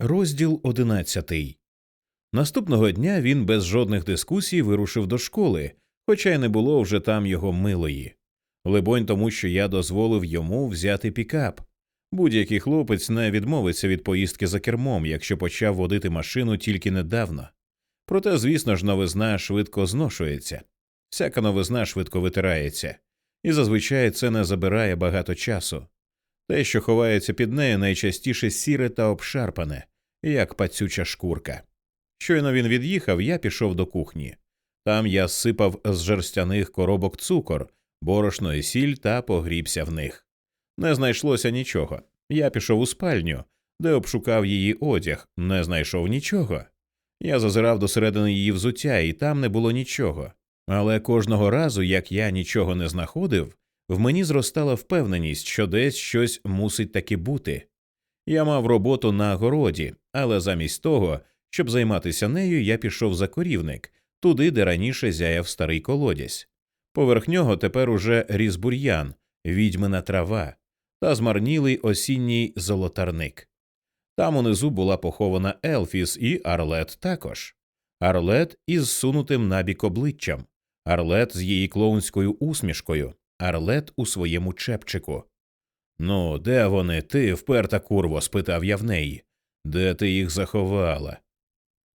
Розділ одинадцятий. Наступного дня він без жодних дискусій вирушив до школи, хоча й не було вже там його милої. Либонь, тому що я дозволив йому взяти пікап. Будь-який хлопець не відмовиться від поїздки за кермом, якщо почав водити машину тільки недавно. Проте, звісно ж, новизна швидко зношується, всяка новизна швидко витирається, і зазвичай це не забирає багато часу. Те, що ховається під нею, найчастіше сіре та обшарпане, як пацюча шкурка. Щойно він від'їхав, я пішов до кухні. Там я сипав з жерстяних коробок цукор, борошно і сіль та погрібся в них. Не знайшлося нічого. Я пішов у спальню, де обшукав її одяг, не знайшов нічого. Я зазирав до середини її взуття, і там не було нічого. Але кожного разу, як я нічого не знаходив, в мені зростала впевненість, що десь щось мусить таки бути. Я мав роботу на городі, але замість того, щоб займатися нею, я пішов за корівник, туди, де раніше зяяв старий колодязь. Поверх нього тепер уже ріс бур'ян, відьмина трава та змарнілий осінній золотарник. Там унизу була похована Елфіс і Арлет також. Арлет із сунутим набік обличчям, Арлет з її клоунською усмішкою, Арлет у своєму чепчику. Ну, де вони, ти, вперта курво? спитав я в неї. Де ти їх заховала?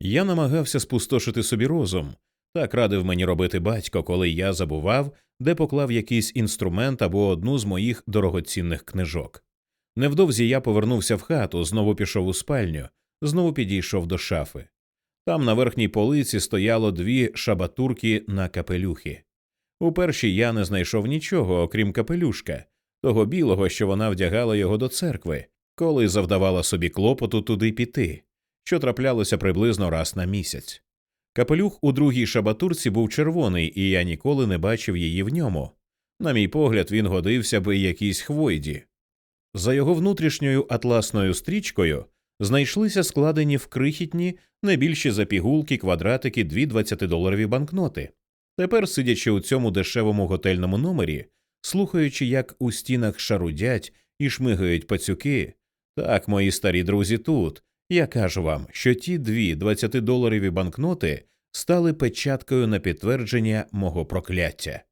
Я намагався спустошити собі розум, так радив мені робити батько, коли я забував, де поклав якийсь інструмент або одну з моїх дорогоцінних книжок. Невдовзі я повернувся в хату, знову пішов у спальню, знову підійшов до шафи. Там на верхній полиці стояло дві шабатурки на капелюхи. У першій я не знайшов нічого, окрім капелюшка, того білого, що вона вдягала його до церкви, коли завдавала собі клопоту туди піти, що траплялося приблизно раз на місяць. Капелюх у другій шабатурці був червоний, і я ніколи не бачив її в ньому. На мій погляд, він годився би якійсь хвойді. За його внутрішньою атласною стрічкою знайшлися складені в крихітні, не більші за пігулки квадратики дві 20-доларові банкноти. Тепер, сидячи у цьому дешевому готельному номері, слухаючи, як у стінах шарудять і шмигають пацюки, так, мої старі друзі, тут я кажу вам, що ті дві 20-доларові банкноти стали печаткою на підтвердження мого прокляття.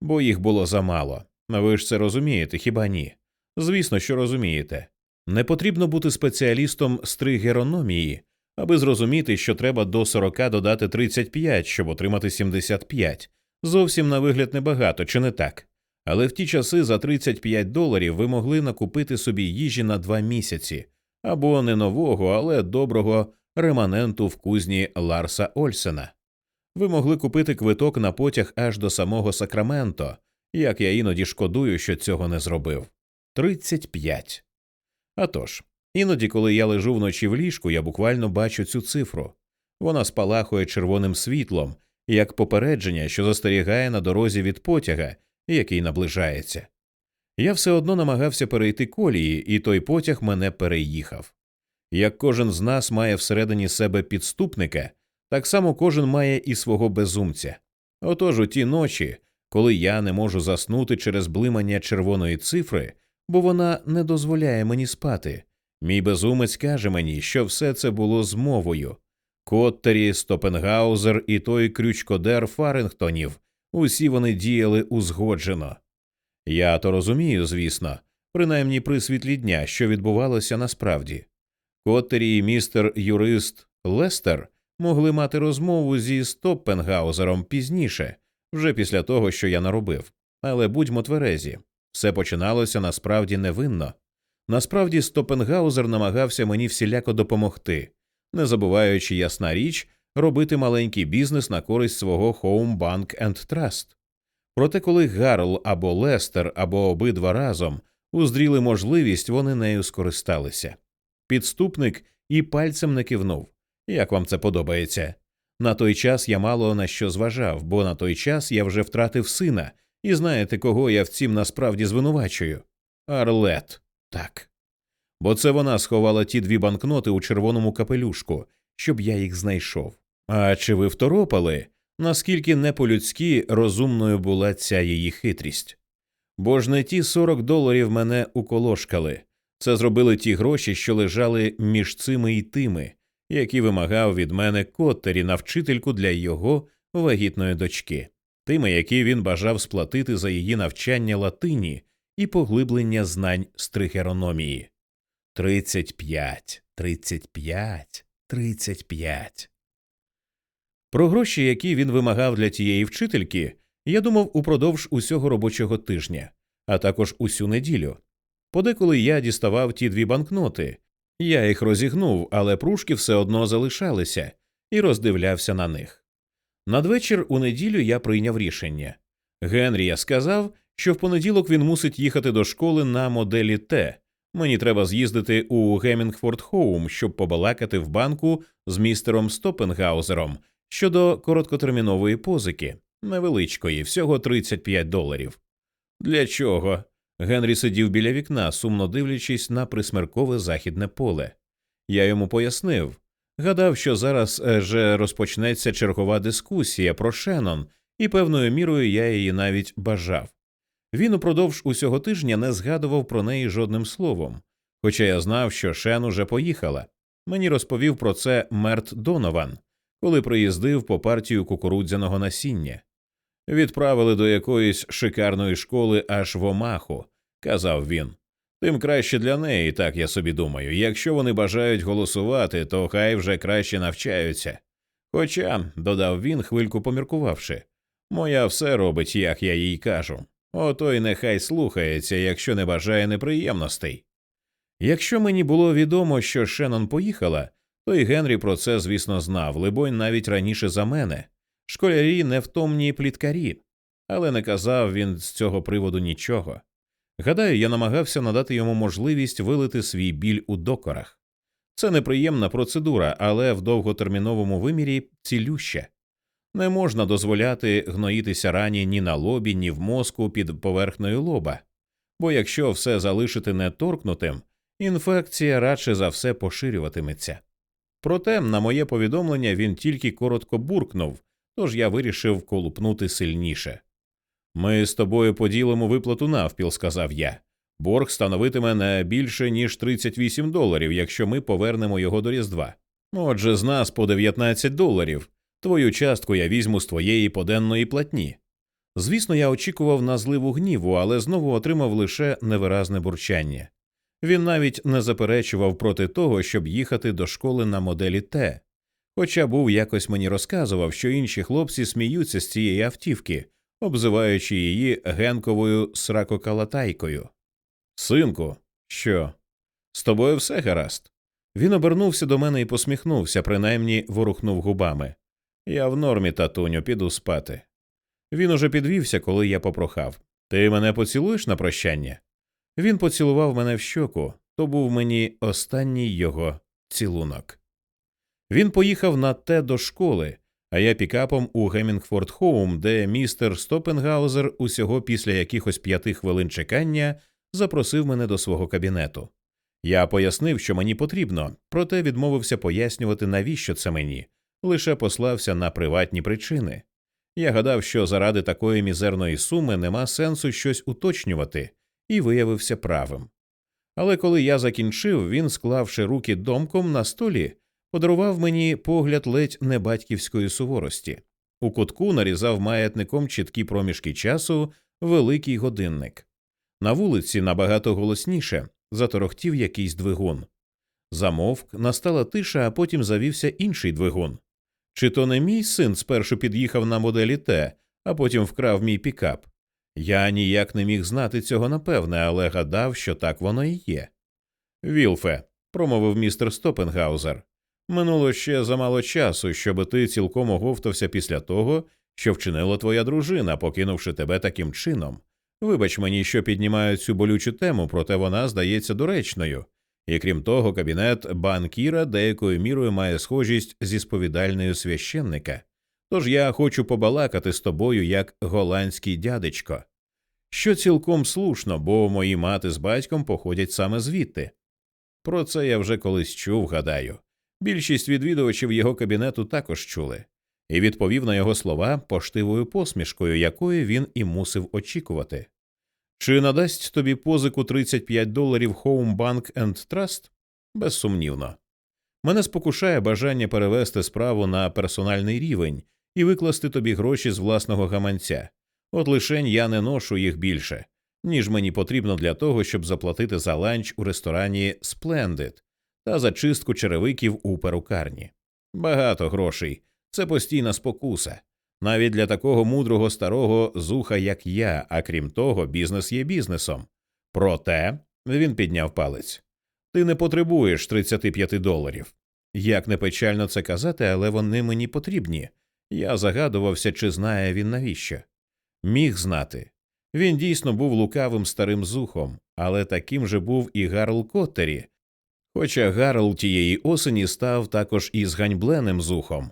Бо їх було замало. Ви ж це розумієте, хіба ні? Звісно, що розумієте. Не потрібно бути спеціалістом з тригерономії, аби зрозуміти, що треба до 40 додати 35, щоб отримати 75. Зовсім на вигляд небагато, чи не так? Але в ті часи за 35 доларів ви могли накупити собі їжі на два місяці, або не нового, але доброго реманенту в кузні Ларса Ольсена. Ви могли купити квиток на потяг аж до самого Сакраменто, як я іноді шкодую, що цього не зробив. 35. А тож, іноді, коли я лежу вночі в ліжку, я буквально бачу цю цифру. Вона спалахує червоним світлом, як попередження, що застерігає на дорозі від потяга, який наближається. Я все одно намагався перейти колії, і той потяг мене переїхав. Як кожен з нас має всередині себе підступника, так само кожен має і свого безумця. Отож у ті ночі, коли я не можу заснути через блимання червоної цифри, бо вона не дозволяє мені спати, мій безумець каже мені, що все це було змовою. Коттері, Стопенгаузер і той крючкодер Фарингтонів усі вони діяли узгоджено. Я то розумію, звісно, принаймні при світлі дня, що відбувалося насправді. Коттері і містер юрист Лестер могли мати розмову зі Стоппенгаузером пізніше, вже після того, що я наробив. Але будьмо тверезі, все починалося насправді невинно. Насправді, Стопенгаузер намагався мені всіляко допомогти, не забуваючи, ясна річ, робити маленький бізнес на користь свого Home Bank and Trust. Проте, коли Гарл або Лестер, або обидва разом уздріли можливість, вони нею скористалися. Підступник і пальцем не кивнув. Як вам це подобається? На той час я мало на що зважав, бо на той час я вже втратив сина, і знаєте, кого я в цім насправді звинувачую? Арлет. Так. Бо це вона сховала ті дві банкноти у червоному капелюшку, щоб я їх знайшов. А чи ви второпали, наскільки не по-людськи розумною була ця її хитрість? Бо ж не ті 40 доларів мене уколошкали. Це зробили ті гроші, що лежали між цими і тими, які вимагав від мене Коттері на вчительку для його вагітної дочки, тими, які він бажав сплатити за її навчання латині і поглиблення знань з тригерономії. Тридцять п'ять, тридцять п'ять, тридцять п'ять. Про гроші, які він вимагав для тієї вчительки, я думав упродовж усього робочого тижня, а також усю неділю. Подеколи я діставав ті дві банкноти, я їх розігнув, але пружки все одно залишалися і роздивлявся на них. Надвечір у неділю я прийняв рішення. Генрія сказав, що в понеділок він мусить їхати до школи на моделі Т. Мені треба з'їздити у Гемінгфорд Хоум, щоб побалакати в банку з містером Стопенгаузером щодо короткотермінової позики, невеличкої, всього 35 доларів. Для чого? Генрі сидів біля вікна, сумно дивлячись на присмеркове західне поле. Я йому пояснив. Гадав, що зараз е, же розпочнеться чергова дискусія про Шеннон, і певною мірою я її навіть бажав. Він упродовж усього тижня не згадував про неї жодним словом, хоча я знав, що Шен уже поїхала. Мені розповів про це Мерт Донован, коли приїздив по партію кукурудзяного насіння. Відправили до якоїсь шикарної школи аж в Омаху, казав він. Тим краще для неї, так я собі думаю. Якщо вони бажають голосувати, то хай вже краще навчаються. Хоча, додав він, хвильку поміркувавши, моя все робить, як я їй кажу. Ото й нехай слухається, якщо не бажає неприємностей. Якщо мені було відомо, що Шеннон поїхала, то й Генрі про це, звісно, знав, либонь, навіть раніше за мене. Школярі невтомні пліткарі, але не казав він з цього приводу нічого. Гадаю, я намагався надати йому можливість вилити свій біль у докорах. Це неприємна процедура, але в довготерміновому вимірі цілюща. Не можна дозволяти гноїтися рані ні на лобі, ні в мозку під поверхнею лоба, бо якщо все залишити неторкнутим, інфекція радше за все поширюватиметься. Проте, на моє повідомлення, він тільки коротко буркнув, тож я вирішив колупнути сильніше. Ми з тобою поділимо виплату навпіл, сказав я. Борг становитиме не більше ніж 38 доларів, якщо ми повернемо його до Різдва. Отже, з нас по 19 доларів. Твою частку я візьму з твоєї поденної платні. Звісно, я очікував на зливу гніву, але знову отримав лише невиразне бурчання. Він навіть не заперечував проти того, щоб їхати до школи на моделі Т, хоча був якось мені розказував, що інші хлопці сміються з цієї автівки, обзиваючи її генковою сракокалатайкою. Синку, що? З тобою все гаразд? Він обернувся до мене і посміхнувся, принаймні ворухнув губами. Я в нормі, татуню, піду спати. Він уже підвівся, коли я попрохав Ти мене поцілуєш на прощання? Він поцілував мене в щоку, то був мені останній його цілунок. Він поїхав на те до школи, а я пікапом у Гемінгфорд Хоум, де містер Стопенгаузер усього після якихось п'яти хвилин чекання запросив мене до свого кабінету. Я пояснив, що мені потрібно, проте відмовився пояснювати, навіщо це мені, лише послався на приватні причини. Я гадав, що заради такої мізерної суми нема сенсу щось уточнювати, і виявився правим. Але коли я закінчив, він, склавши руки домком на столі, подарував мені погляд ледь не батьківської суворості. У кутку нарізав маятником чіткі проміжки часу великий годинник. На вулиці набагато голосніше заторохтів якийсь двигун. Замовк, настала тиша, а потім завівся інший двигун. Чи то не мій син спершу під'їхав на моделі Т, а потім вкрав мій пікап? Я ніяк не міг знати цього напевне, але гадав, що так воно і є. Вілфе, промовив містер Стопенгаузер, минуло ще замало часу, щоб ти цілком оговтався після того, що вчинила твоя дружина, покинувши тебе таким чином. Вибач мені, що піднімаю цю болючу тему, проте вона здається доречною, і крім того, кабінет банкіра деякою мірою має схожість зі сповідальною священника. Тож я хочу побалакати з тобою як голландський дядечко. Що цілком слушно, бо мої мати з батьком походять саме звідти. Про це я вже колись чув, гадаю. Більшість відвідувачів його кабінету також чули, і відповів на його слова поштивою посмішкою, якої він і мусив очікувати. Чи надасть тобі позику 35 доларів Home Bank and Trust? Безсумнівно. Мене спокушає бажання перевести справу на персональний рівень і викласти тобі гроші з власного гаманця. От лишень я не ношу їх більше, ніж мені потрібно для того, щоб заплатити за ланч у ресторані Splendid та за чистку черевиків у перукарні. Багато грошей це постійна спокуса. Навіть для такого мудрого старого зуха, як я, а крім того, бізнес є бізнесом. Проте він підняв палець ти не потребуєш 35 доларів. Як не печально це казати, але вони мені потрібні. Я загадувався, чи знає він навіщо. Міг знати. Він дійсно був лукавим старим зухом, але таким же був і Гарл Коттері, хоча Гарл тієї осені став також і зганьбленим зухом.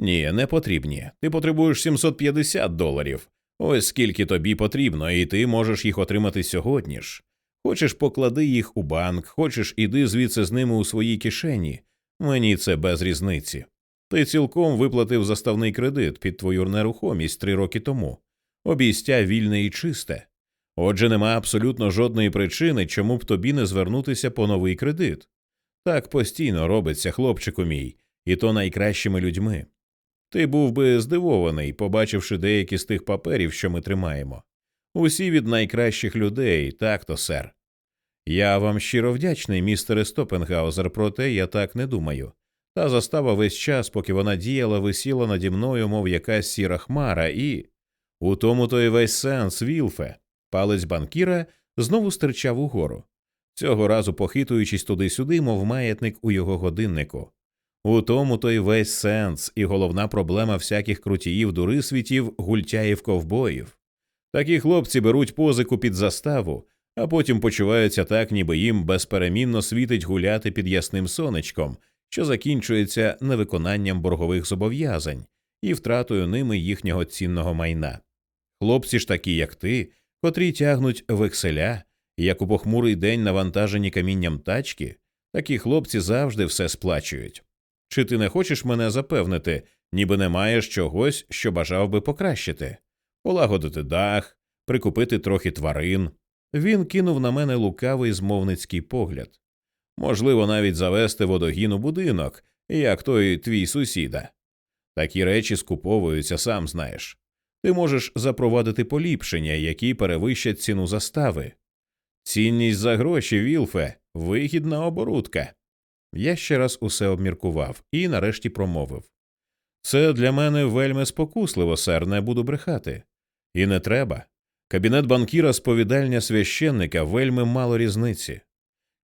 Ні, не потрібні. Ти потребуєш 750 доларів. Ось скільки тобі потрібно, і ти можеш їх отримати сьогодні ж. Хочеш поклади їх у банк, хочеш іди звідси з ними у своїй кишені. Мені це без різниці. Ти цілком виплатив заставний кредит під твою нерухомість три роки тому. Обійстя вільне і чисте. Отже, нема абсолютно жодної причини, чому б тобі не звернутися по новий кредит. Так постійно робиться, хлопчику мій, і то найкращими людьми. Ти був би здивований, побачивши деякі з тих паперів, що ми тримаємо. Усі від найкращих людей, так то, сер. Я вам щиро вдячний, містере Стопенгаузер, проте я так не думаю. Та застава весь час, поки вона діяла, висіла наді мною, мов якась сіра хмара, і. У тому то й весь сенс, Вілфе. Палець банкіра знову стирчав угору, цього разу похитуючись туди-сюди, мов маятник у його годиннику. У тому то й весь сенс, і головна проблема всяких крутіїв дурисвітів, гультяїв ковбоїв. Такі хлопці беруть позику під заставу, а потім почуваються так, ніби їм безперемінно світить гуляти під ясним сонечком, що закінчується невиконанням боргових зобов'язань і втратою ними їхнього цінного майна. Хлопці ж такі, як ти, котрі тягнуть векселя, як у похмурий день навантажені камінням тачки, такі хлопці завжди все сплачують. Чи ти не хочеш мене запевнити, ніби не маєш чогось, що бажав би покращити, полагодити дах, прикупити трохи тварин? Він кинув на мене лукавий змовницький погляд. Можливо, навіть завести водогін у будинок, як той твій сусіда. Такі речі скуповуються, сам знаєш. Ти можеш запровадити поліпшення, які перевищать ціну застави. Цінність за гроші, Вілфе, вигідна оборудка. Я ще раз усе обміркував і нарешті промовив це для мене вельми спокусливо, сер, не буду брехати. І не треба. Кабінет банкіра сповідальня священника вельми мало різниці.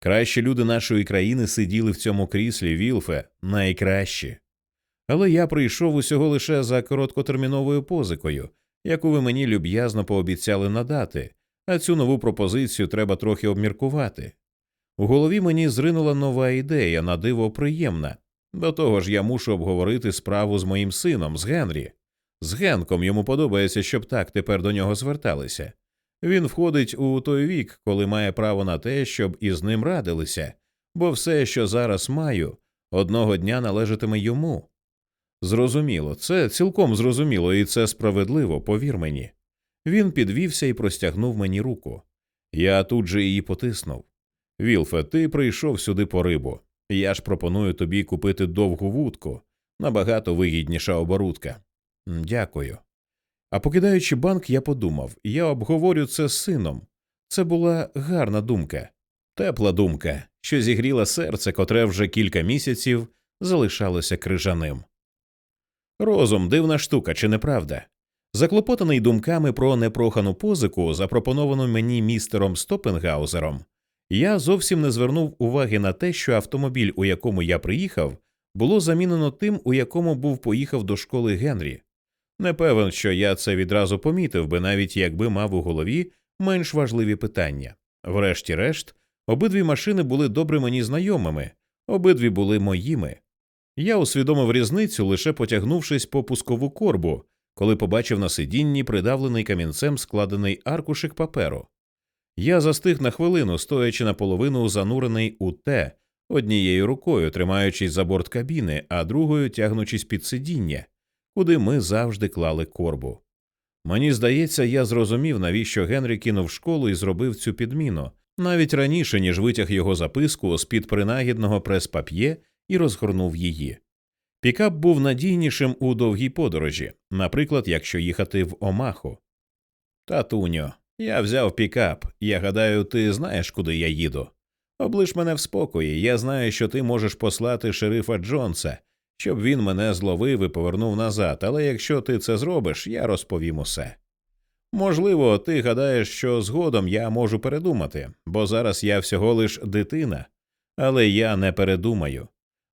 Кращі люди нашої країни сиділи в цьому кріслі, Вілфе, найкращі. Але я прийшов усього лише за короткотерміновою позикою, яку ви мені люб'язно пообіцяли надати, а цю нову пропозицію треба трохи обміркувати. У голові мені зринула нова ідея, на диво приємна. До того ж, я мушу обговорити справу з моїм сином, з Генрі. З Генком йому подобається, щоб так тепер до нього зверталися. Він входить у той вік, коли має право на те, щоб із ним радилися, бо все, що зараз маю, одного дня належатиме йому. Зрозуміло, це цілком зрозуміло, і це справедливо, повір мені. Він підвівся і простягнув мені руку. Я тут же її потиснув. Вілфе, ти прийшов сюди по рибу. Я ж пропоную тобі купити довгу вудку, набагато вигідніша оборудка. Дякую. А покидаючи банк, я подумав я обговорю це з сином. Це була гарна думка, тепла думка, що зігріла серце, котре вже кілька місяців залишалося крижаним. Розум дивна штука, чи не правда? Заклопотаний думками про непрохану позику, запропоновану мені містером Стопенгаузером, я зовсім не звернув уваги на те, що автомобіль, у якому я приїхав, було замінено тим, у якому був поїхав до школи Генрі. Не певен, що я це відразу помітив би, навіть якби мав у голові менш важливі питання. Врешті-решт, обидві машини були добре мені знайомими, обидві були моїми. Я усвідомив різницю, лише потягнувшись по пускову корбу, коли побачив на сидінні придавлений камінцем складений аркушик паперу. Я застиг на хвилину, стоячи наполовину занурений у те, однією рукою тримаючись за борт кабіни, а другою тягнучись під сидіння, куди ми завжди клали корбу. Мені здається, я зрозумів, навіщо Генрі кинув школу і зробив цю підміну навіть раніше, ніж витяг його записку з під принагідного прес-пап'є і розгорнув її. Пікап був надійнішим у довгій подорожі, наприклад, якщо їхати в Омаху. Татуньо, я взяв пікап. Я гадаю, ти знаєш, куди я їду. Облиш мене в спокої. Я знаю, що ти можеш послати шерифа Джонса, щоб він мене зловив і повернув назад, але якщо ти це зробиш, я розповім усе. Можливо, ти гадаєш, що згодом я можу передумати, бо зараз я всього лиш дитина, але я не передумаю.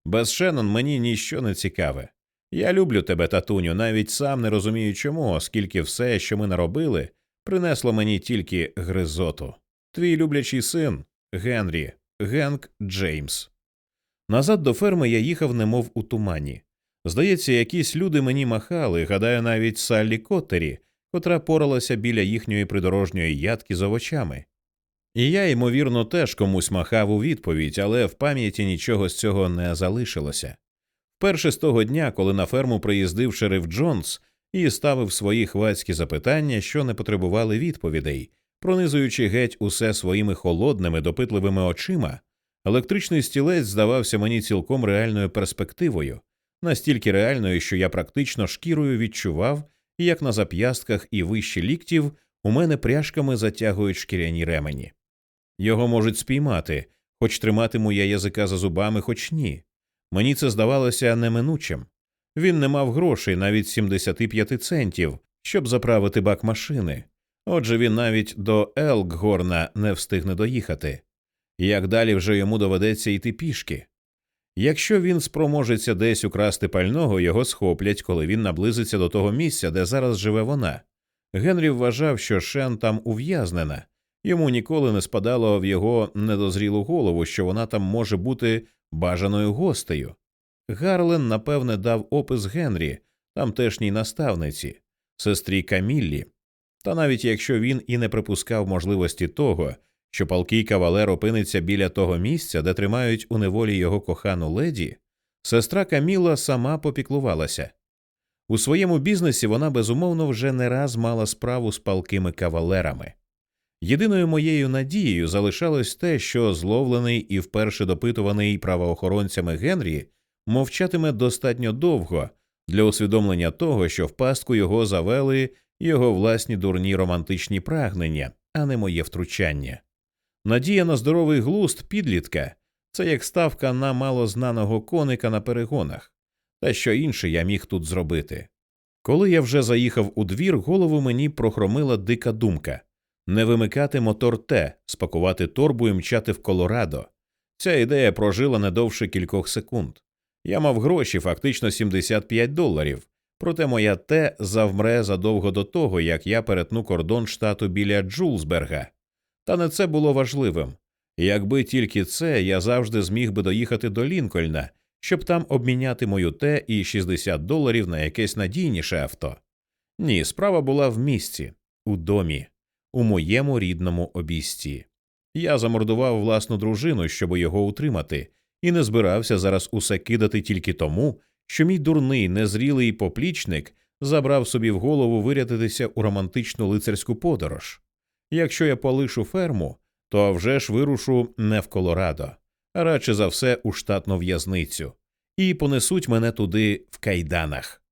Без Шеннон мені ніщо не цікаве. Я люблю тебе, татуню, навіть сам не розумію чому, оскільки все, що ми наробили, принесло мені тільки гризоту. Твій люблячий син Генрі, Генк Джеймс. Назад до ферми я їхав, немов у тумані. Здається, якісь люди мені махали, гадаю, навіть Саллі Коттері, котра поралася біля їхньої придорожньої ядки з овочами. І я, ймовірно, теж комусь махав у відповідь, але в пам'яті нічого з цього не залишилося. Вперше з того дня, коли на ферму приїздив шериф Джонс і ставив свої хвацькі запитання, що не потребували відповідей, пронизуючи геть усе своїми холодними, допитливими очима, електричний стілець здавався мені цілком реальною перспективою, настільки реальною, що я практично шкірою відчував, як на зап'ястках і вище ліктів у мене пряжками затягують шкіряні ремені. Його можуть спіймати, хоч триматиму я язика за зубами, хоч ні. Мені це здавалося неминучим. Він не мав грошей навіть 75 центів, щоб заправити бак машини. Отже, він навіть до Елкгорна не встигне доїхати. Як далі вже йому доведеться йти пішки. Якщо він спроможеться десь украсти пального, його схоплять, коли він наблизиться до того місця, де зараз живе вона. Генрі вважав, що Шен там ув'язнена, йому ніколи не спадало в його недозрілу голову, що вона там може бути бажаною гостею. Гарлен, напевне, дав опис Генрі, тамтешній наставниці, сестрі Каміллі. Та навіть якщо він і не припускав можливості того, що палкий кавалер опиниться біля того місця, де тримають у неволі його кохану леді, сестра Каміла сама попіклувалася. У своєму бізнесі вона безумовно вже не раз мала справу з палкими кавалерами. Єдиною моєю надією залишалось те, що зловлений і вперше допитуваний правоохоронцями Генрі мовчатиме достатньо довго для усвідомлення того, що в пастку його завели його власні дурні романтичні прагнення, а не моє втручання. Надія на здоровий глуст підлітка це як ставка на малознаного коника на перегонах, та що інше я міг тут зробити. Коли я вже заїхав у двір, голову мені прохромила дика думка не вимикати мотор Т, спакувати торбу і мчати в Колорадо. Ця ідея прожила не довше кількох секунд. Я мав гроші, фактично 75 доларів, проте моя Т завмре задовго до того, як я перетну кордон штату біля Джулсберга. Та не це було важливим. Якби тільки це, я завжди зміг би доїхати до Лінкольна, щоб там обміняти мою Т і 60 доларів на якесь надійніше авто. Ні, справа була в місці, у домі, у моєму рідному обійсті. Я замордував власну дружину, щоб його утримати, і не збирався зараз усе кидати тільки тому, що мій дурний, незрілий поплічник забрав собі в голову вирятитися у романтичну лицарську подорож. Якщо я полишу ферму, то вже ж вирушу не в Колорадо, а радше за все у штатну в'язницю, і понесуть мене туди в кайданах.